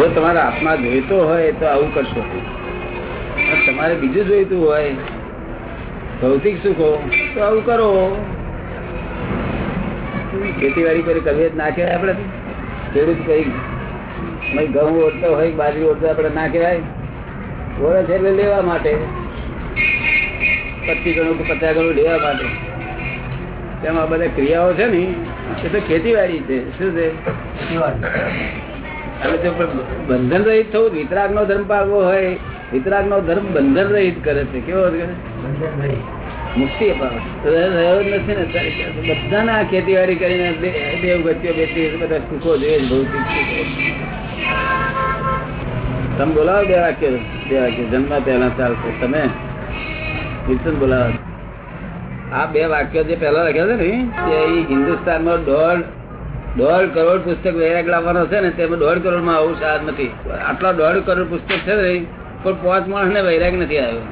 જો તમારા આત્મા જોઈતો હોય તો આવું કરશો. તમારે બીજું જોઈતું હોય, ભૌતિક સુખો, તો આવું કરો. ખેતીવાડી કરી કરવી ના કહેવાય આપણે. ખેડૂત કઈ ઘઉં ઓળતો હોય, બાજરી ઓળતો આપણે ના કહેવાય. ઓળે છે એટલે લેવા માટે. પચીસ ગણું કે પચાસ ગણું લેવા માટે. તેમાં બધા ક્રિયાઓ છે ને, એ તો ખેતીવાડી છે. શું છે? જો બંધન રહિત થવું વિતરાગ નો ધર્મ પાળવો હોય વિતરાગ નો ધર્મ બંધન રહિત કરે છે કેવો મુક્તિ રહ્યો નથી ને બધાના ખેતીવાડી કરીને દેવ ગતિઓ બેઠી બધા સુખો જોઈએ ભૌતિક તમે બોલાવો બે વાક્ય બે વાક્ય. જન્મ પહેલા ચાલશે. તમે કીર્તન બોલાવો. આ બે વાક્યો જે પહેલા લખ્યા છે ને એ હિન્દુસ્તાનમાં દોઢ દોઢ કરોડ પુસ્તક વૈરાગ લાવવાનો છે ને તેમાં દોઢ કરોડમાં આવું સાર નથી. આટલા દોઢ કરોડ પુસ્તક છે ને પણ પાંચ માણસ ને વૈરાગ નથી આવ્યો.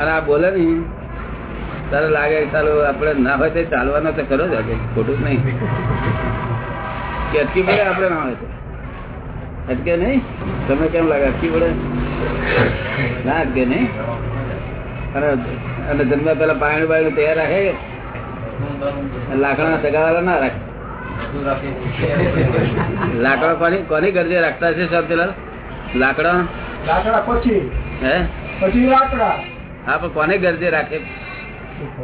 અને આ બોલે ને તારે લાગે ચાલો આપડે ના હોય તો ચાલવાનો તો ખરો જ ખોટું નહીં. કે અટકી પડે આપડે ના હોય તો. અટકે નહીં? તમે કેમ લાગે અટકી પડે? ના અટકે નહીં? અને જન્મ પેલા પાણી બાયણું તૈયાર રાખે લાકડા સગાવાળા ના રાખે. લાકડા કોની કોની ગરજે રાખતા છે શાંતિલાલ લાકડા? લાકડા પછી. હે? પછી લાકડા. હા પણ કોને ગરજે રાખે?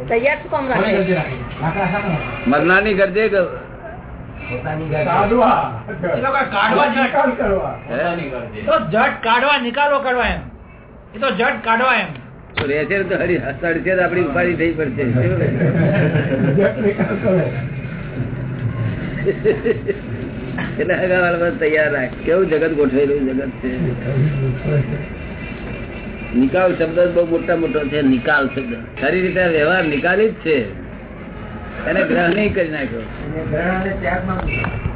તૈયાર શું કામ રાખે? મરનારની ગરજે કાઢવા. એ લોકો કાઢવા જ નિકાલ કરવા. હે? તો જટ કાઢવા નિકાલો કરવા એમ. એ તો જટ કાઢવા એમ. તો રહેશે ને તો હરી હસડશે તો આપડી ઉપાધિ થઈ પડશે. એટલે હગાવાલા તૈયાર રાખ. કેવું જગત ગોઠવેલું જગત છે. નિકાલ શબ્દ બહુ મોટા મોટો છે. નિકાલ શબ્દ. ખરી રીતે વ્યવહાર નિકાલી જ છે. એને ગ્રહણ નહીં કરી નાખ્યો.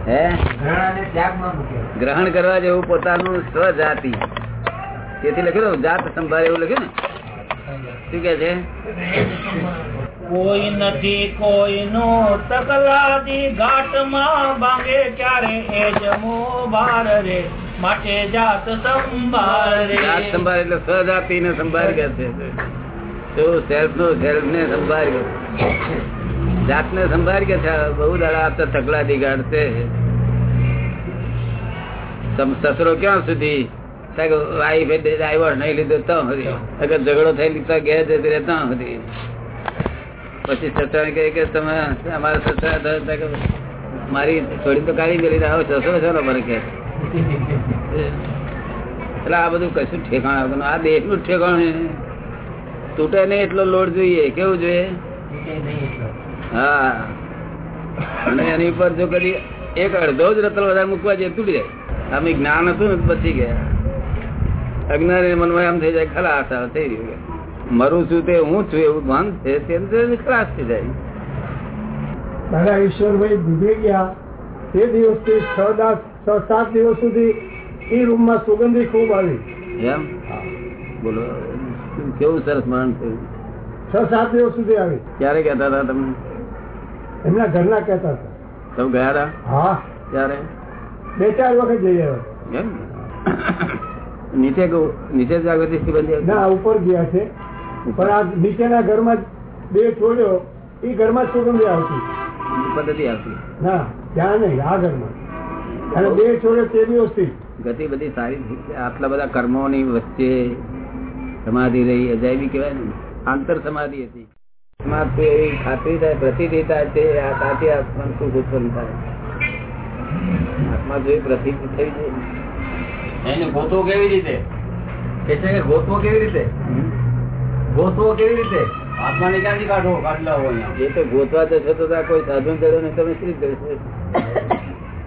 હે? ગ્રહણ કરવા જેવું પોતાનું સ્વજાતિ. તેથી લખ્યું જાત સંભાળે એવું લખ્યું ને? શું કે છે? કોઈ નથી, કોઈનો તકલાદી ઘાટમાં ભાંગે ક્યારે? એ જમો બાર રે, માટે જાત સંભાળ રે. જાત સંભાળ એટલે સ્વજાતિ ને સંભાળ કે છે. તો સેલ્ફ નો સેલ્ફ ને સંભાળ કે જાત ને સંભાળ કે છે બહુ દાડા આપતા તકલાદી છે. સસરો ક્યાં સુધી? વાઈફે ડ્રાઈવર નહીં લીધો તો સુધી. અગર ઝઘડો થઈ લીધો ઘેર જતી રહે સુધી. પછી સસરા કહે કે તમે અમારા સસરા મારી થોડી તો કાઢી ગયેલી આવો સસરો છે ને મને કે. એટલે આ બધું કશું ઠેકાણ આ દેશનું ઠેકાણ તૂટે નહીં એટલો લોડ જોઈએ કેવું જોઈએ? હા. અને એની ઉપર જો કદી એક અડધો જ રતલ વધારે મૂકવા જઈએ તૂટી જાય. આમ જ્ઞાન હતું ને બચી ગયા અજ્ઞાન મનમાં એમ થઈ જાય ખલાસ આ થઈ રહ્યું કે. મરું છું તે હું છું એવું ભાન છે તેમ ખલાસ થઈ જાય. દાદા ઈશ્વરભાઈ ડૂબી ગયા. તે દિવસથી છ દાસ છ સાત દિવસ સુધી એ રૂમમાં સુગંધી ખૂબ આવી. એમ? બોલો કેવું સરસ મરણ થયું છ સાત દિવસ સુધી આવી. ક્યારે કહેતા હતા તમે એમના ઘરના કહેતા હતા. તમે ગયા હતા? હા. ક્યારે? બે ચાર વખત જઈ આવ્યા. એમ? નીચે નીચે જાગૃતિ ના ઉપર ગયા છે. પણ આ નીચેના ઘરમાં બે છોડ્યો એ ઘરમાં જ સુગંધી આવતી. પદ્ધતિ આવતી. ના ત્યાં નહીં આ ઘરમાં. અને બે છોડ્યો તે દિવસથી. ગતિ બધી સારી આટલા બધા કર્મોની વચ્ચે સમાધિ રહી અજાયબી કહેવાય ને. આંતર સમાધિ હતી. તો એવી ખાતરી થાય પ્રતિ થાય છે આ સાચી આત્મા સુખ ઉત્પન્ન થાય. આત્મા જોઈ પ્રતિ થઈ જાય. એને ગોતવો કેવી રીતે? કે છે કે ગોતવો કેવી રીતે? ગોતવો કેવી રીતે? આત્માને ક્યાંથી કાઢવો? કાઢલા હોય એ તો ગોતવા જશો તો કોઈ સાધુ ચડ્યો ને તમે શ્રી કરશો?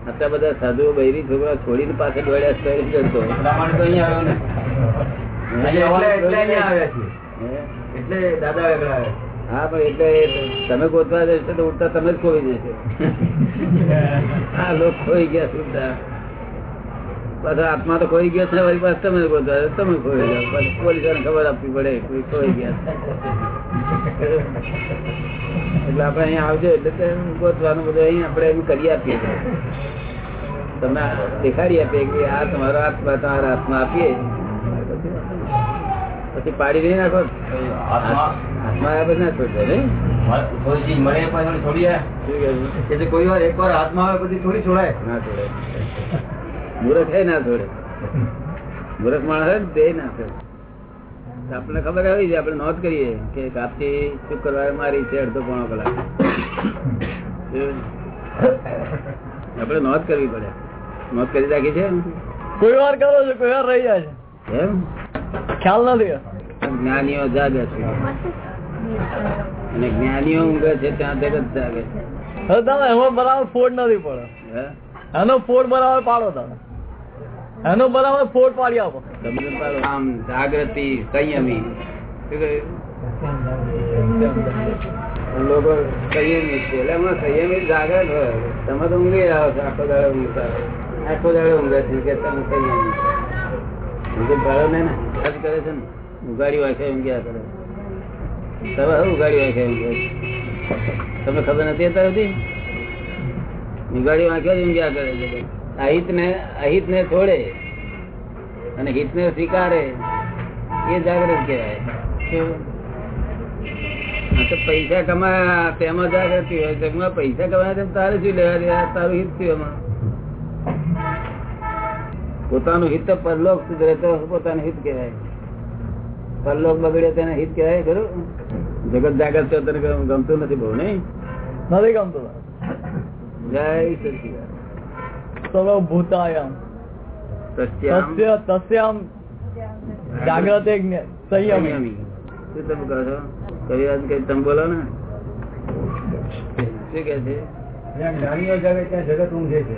આટલા બધા સાધુઓ બૈરી છોકરા છોડીને પાછળ દોડ્યા છે કરતો તો અહીંયા આવ્યો ને. એટલે દાદા વેગળા હા પણ એટલે તમે ગોતવા જશો તો ઉડતા તમે જ ખોઈ જશો. હા લોકો ખોઈ ગયા સુધા પાછા આત્મા તો ખોઈ ગયા છે વળી પાછા તમે તમે ખોઈ જાઓ. પછી પોલીસ ખબર આપવી પડે કોઈ ખોઈ ગયા એટલે આપણે અહીંયા આવજો એટલે ગોતવાનું બધું અહીં આપણે એમ કરી આપીએ. તમને દેખાડી આપીએ કે આ તમારો આત્મા તમારા હાથમાં આપીએ. પછી પાડી દઈ નાખો. આવ્યા પછી ના છોડશો નહીં? મળે કહેવું? એટલે કોઈ વાર એક વાર હાથમાં આવે પછી થોડી છોડાય. ના છોડે મૂર્ખ હે ના જોડે મૂર્ખ માણસ હોય ને તો આપણને ખબર આવી છે આપણે નોંધ કરીએ કે કાપતી શુક્રવારે મારી છે અડધો પોણો કલાક. આપણે નોંધ કરવી પડે. નોંધ કરી રાખી છે? કોઈ વાર કરો છો કોઈ વાર રહી જાય છે. એમ? ખ્યાલ નથી જ્ઞાનીઓ જાગે છે. અને જ્ઞાનીઓ ઊંઘે છે ત્યાં જગત જાગે છે. હવે તમે એમાં બરાબર ફોડ નથી પડે હે? એનો ફોડ બરાબર પાડો તમે. એનો બરાબર ફોડ પાડી આપો. આમ જાગૃતિ, સંયમી. લોકો સંયમી છે. એટલે હમણાં સંયમી જાગૃત હોય. તમે તો ઊંઘી રહ્યા છો આખો દાડો ઊંઘતા. આખો દાડો ઊંઘે છે. કે તમે સંયમી છો. સમજણ ને આજ કરે છે ને. ઉગાડી વાંખે ઊંઘ્યા કરે? તમે ઉગાડી વાંખે ઊંઘ્યા તમે ખબર નથી અત્યારે ઉગાડી વાંખે જ ઊંઘ્યા કરે છે? અહિત ને અહિત ને છોડે અને હિત ને સ્વીકારે એ જાગૃત કહેવાય. પૈસા કમાયા તેમાં જાગૃતિ હોય? તેમાં પૈસા કમાયા તારે શું લેવા દેવા? તારું હિત થયું એમાં? પોતાનું હિત તો પરલોક સુધરે તો પોતાનું હિત કહેવાય. પરલોક બગડે તેને હિત કહેવાય ખરું? જગત જાગૃત છે તને ગમતું નથી બહુ નહીં? નથી ગમતું. જય સચિદાનંદ. સર્વભૂતાયામ તસ્ય તસ્યામ જાગ્રતે સંયમી સંયમી. શું તમે કહો છો કવિરાજ કઈ તમે બોલો ને શું કે છે જ્ઞાનીઓ જાગે ત્યાં જગત ઊંઘે છે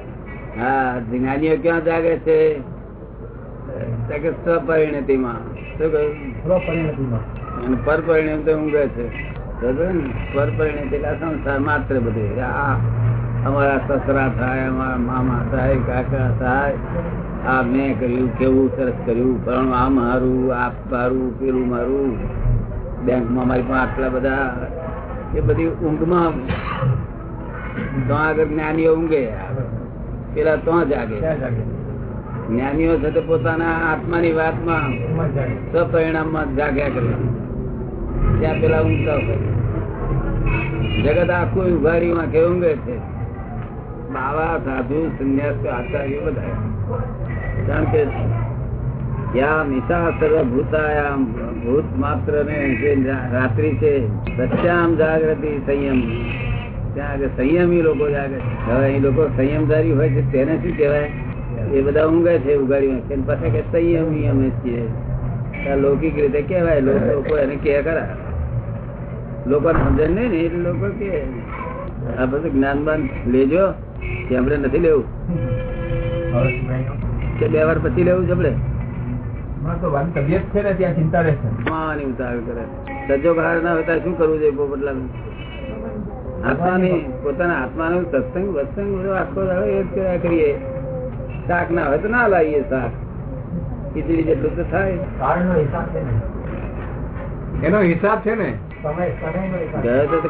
હા જ્ઞાનીઓ ક્યાં જાગે છે તો કે સ્વપરિણતિમાં શું કહ્યું સ્વપરિણતિમાં અને પરપરિણતિ તો ઊંઘે છે? પરપરિણતિ એટલે સંસાર માત્ર બધું આ અમારા સસરા થાય અમારા મામા થાય કાકા થાય. આ મેં કર્યું કેવું સરસ કર્યું પણ આ મારું આ મારું પેલું મારું. બેંકમાં મારી પણ આટલા બધા એ બધી ઊંઘમાં તો આગળ જ્ઞાનીઓ ઊંઘે. પેલા તો જાગે. જ્ઞાનીઓ છે તો પોતાના આત્માની વાતમાં સપરિણામમાં જાગ્યા કરે. ત્યાં પેલા ઊંઘતા હોય. જગત આખું ઉઘારીમાં કે ઊંઘે છે. બાવા, સાધુ, સંન્યાસ, આચાર્ય બધા કારણ કે રાત્રિ છે, સત્યામ જાગૃતિ સંયમ. ત્યાં સંયમી લોકો જાગે હવે એ લોકો સંયમધારી હોય છે, તેને શું કહેવાય? એ બધા ઊંઘે છે ઉગાડી છે અને કે સંયમી અમે છીએ. લૌકિક રીતે કહેવાય, લોકો એને કહે ખરા. લોકોને સમજણ નહીં ને, એટલે લોકો કે આ બધું જ્ઞાન બાન લેજો કે આપણે નથી લેવું. કે બે વાર પછી લેવું છે આપણે? તબિયત છે ને ત્યાં ચિંતા રહેશે. માવાની ઉતાવળ કરે. સજ્જો બહાર ના હોય શું કરવું જોઈએ પોપટલાલ આત્માની પોતાના આત્માનો સત્સંગ વત્સંગ બધો આખો દાડો એ જ કરીએ. શાક ના હોય તો ના લાવીએ શાક. ખીચડી જેટલું તો થાય. કારણનો હિસાબ છે ને. એનો હિસાબ છે ને? સમય ગયો તો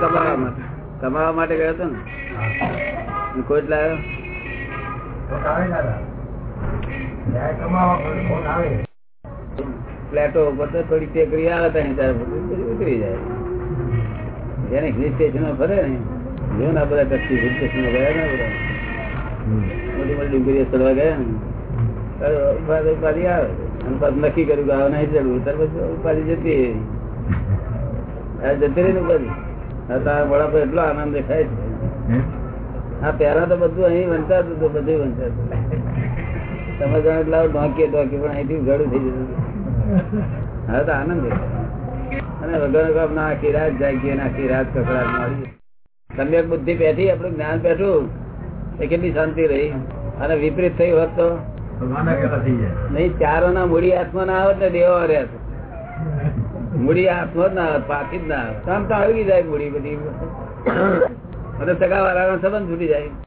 કમાવા માટે ગયો હતો ને? કોઈ લાવ્યો? ફ્લેટો ઉપર તો થોડી ટેકરી આવે ત્યાં ત્યારે ઉતરી જાય. જેને હિલ સ્ટેશનો ફરે ને જો ના બધા કચ્છી હિલ સ્ટેશનો ગયા ને બધા. મોટી મોટી ડુંગરીઓ ચડવા ગયા ને. ઉપાધિ ઉપાધિ આવે. અને પાછું નક્કી કર્યું કે આવે નહીં ચડવું. ત્યાર પછી ઉપાધિ જતી. જતી રહી ને ઉપાધિ. તારા વડા પર એટલો આનંદ દેખાય છે. હા? પેલા તો બધું અહીં વંચાતું હતું બધું વંચાતું તમે જાણે લાવ ઢોંકીએ ઢોંકીએ પણ અહીંથી ઉઘાડું થઈ જતું હવે તો આનંદ દેખાય. અને વગર વગર ના આખી રાત જાગીએ આખી રાત કકડાટ મારીએ. સમ્યક બુદ્ધિ બેઠી આપણું જ્ઞાન બેઠું એ કેટલી શાંતિ રહી? અને વિપરીત થઈ હોત તો? થઈ જાય. નહીં ચારો ના મૂડી હાથમાં ના આવત ને દેવા મૂડી હાથમાં જ ના, પાકી જ ના. આવત આમ તો આવી જાય મૂડી બધી. અને સગા વાળાનો સંબંધ છૂટી જાય.